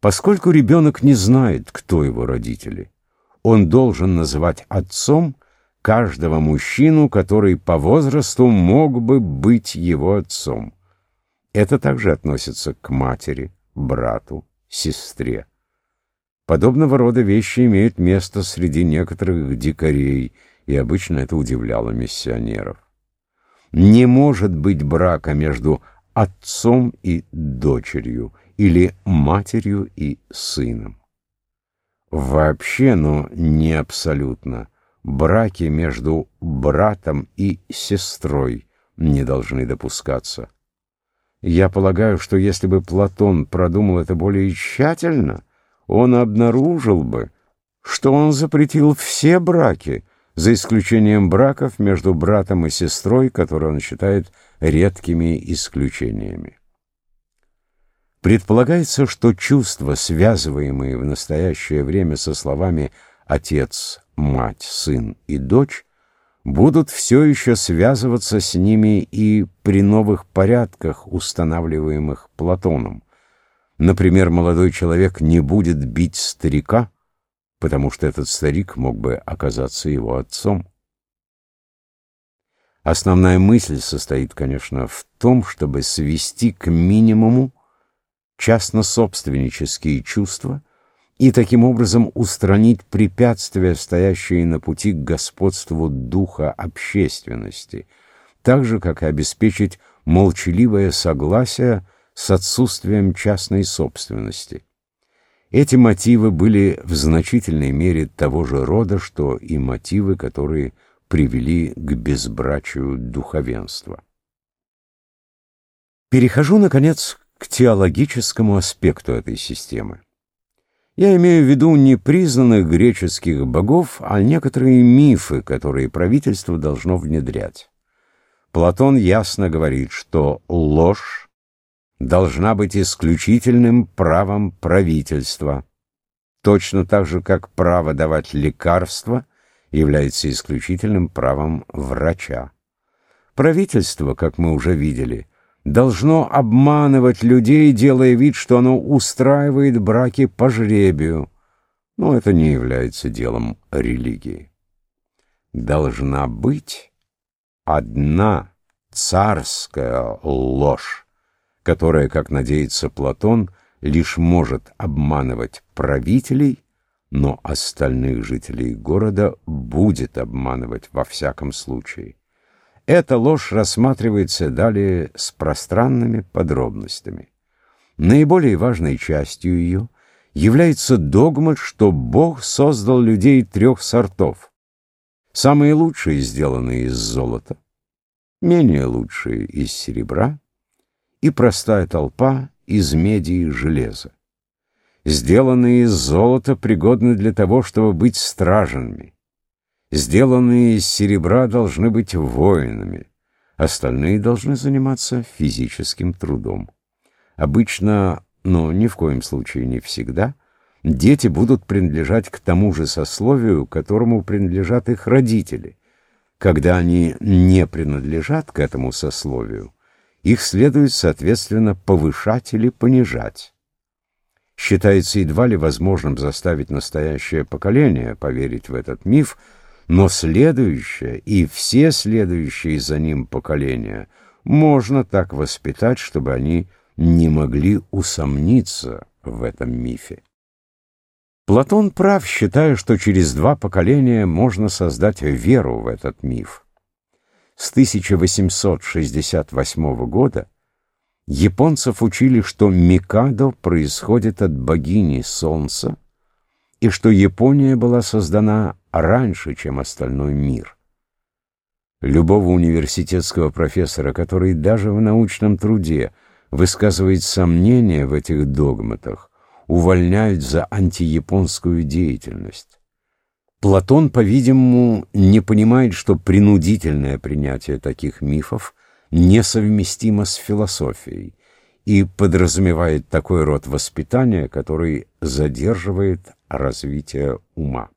Поскольку ребенок не знает, кто его родители, он должен называть отцом каждого мужчину, который по возрасту мог бы быть его отцом. Это также относится к матери, брату, сестре. Подобного рода вещи имеют место среди некоторых дикарей, и обычно это удивляло миссионеров. Не может быть брака между отцом и дочерью или матерью и сыном. Вообще, но не абсолютно, браки между братом и сестрой не должны допускаться. Я полагаю, что если бы Платон продумал это более тщательно, он обнаружил бы, что он запретил все браки, за исключением браков между братом и сестрой, которые он считает редкими исключениями. Предполагается, что чувства, связываемые в настоящее время со словами «отец», «мать», «сын» и «дочь», будут все еще связываться с ними и при новых порядках, устанавливаемых Платоном. Например, молодой человек не будет бить старика, потому что этот старик мог бы оказаться его отцом. Основная мысль состоит, конечно, в том, чтобы свести к минимуму частно-собственнические чувства и таким образом устранить препятствия, стоящие на пути к господству духа общественности, так же, как и обеспечить молчаливое согласие с отсутствием частной собственности. Эти мотивы были в значительной мере того же рода, что и мотивы, которые привели к безбрачию духовенства. Перехожу, наконец, к теологическому аспекту этой системы. Я имею в виду не признанных греческих богов, а некоторые мифы, которые правительство должно внедрять. Платон ясно говорит, что ложь должна быть исключительным правом правительства, точно так же, как право давать лекарства является исключительным правом врача. Правительство, как мы уже видели, должно обманывать людей, делая вид, что оно устраивает браки по жребию, но это не является делом религии. Должна быть одна царская ложь, которая, как надеется Платон, лишь может обманывать правителей, но остальных жителей города будет обманывать во всяком случае. Эта ложь рассматривается далее с пространными подробностями. Наиболее важной частью ее является догма, что Бог создал людей трех сортов. Самые лучшие сделаны из золота, менее лучшие из серебра, и простая толпа из меди и железа. Сделанные из золота пригодны для того, чтобы быть стражами. Сделанные из серебра должны быть воинами. Остальные должны заниматься физическим трудом. Обычно, но ни в коем случае не всегда, дети будут принадлежать к тому же сословию, которому принадлежат их родители. Когда они не принадлежат к этому сословию, их следует, соответственно, повышать или понижать. Считается едва ли возможным заставить настоящее поколение поверить в этот миф, но следующее и все следующие за ним поколения можно так воспитать, чтобы они не могли усомниться в этом мифе. Платон прав, считая, что через два поколения можно создать веру в этот миф с 1868 года японцев учили, что Микадо происходит от богини Солнца и что Япония была создана раньше, чем остальной мир. Любого университетского профессора, который даже в научном труде высказывает сомнения в этих догматах, увольняют за антияпонскую деятельность. Платон, по-видимому, не понимает, что принудительное принятие таких мифов несовместимо с философией и подразумевает такой род воспитания, который задерживает развитие ума.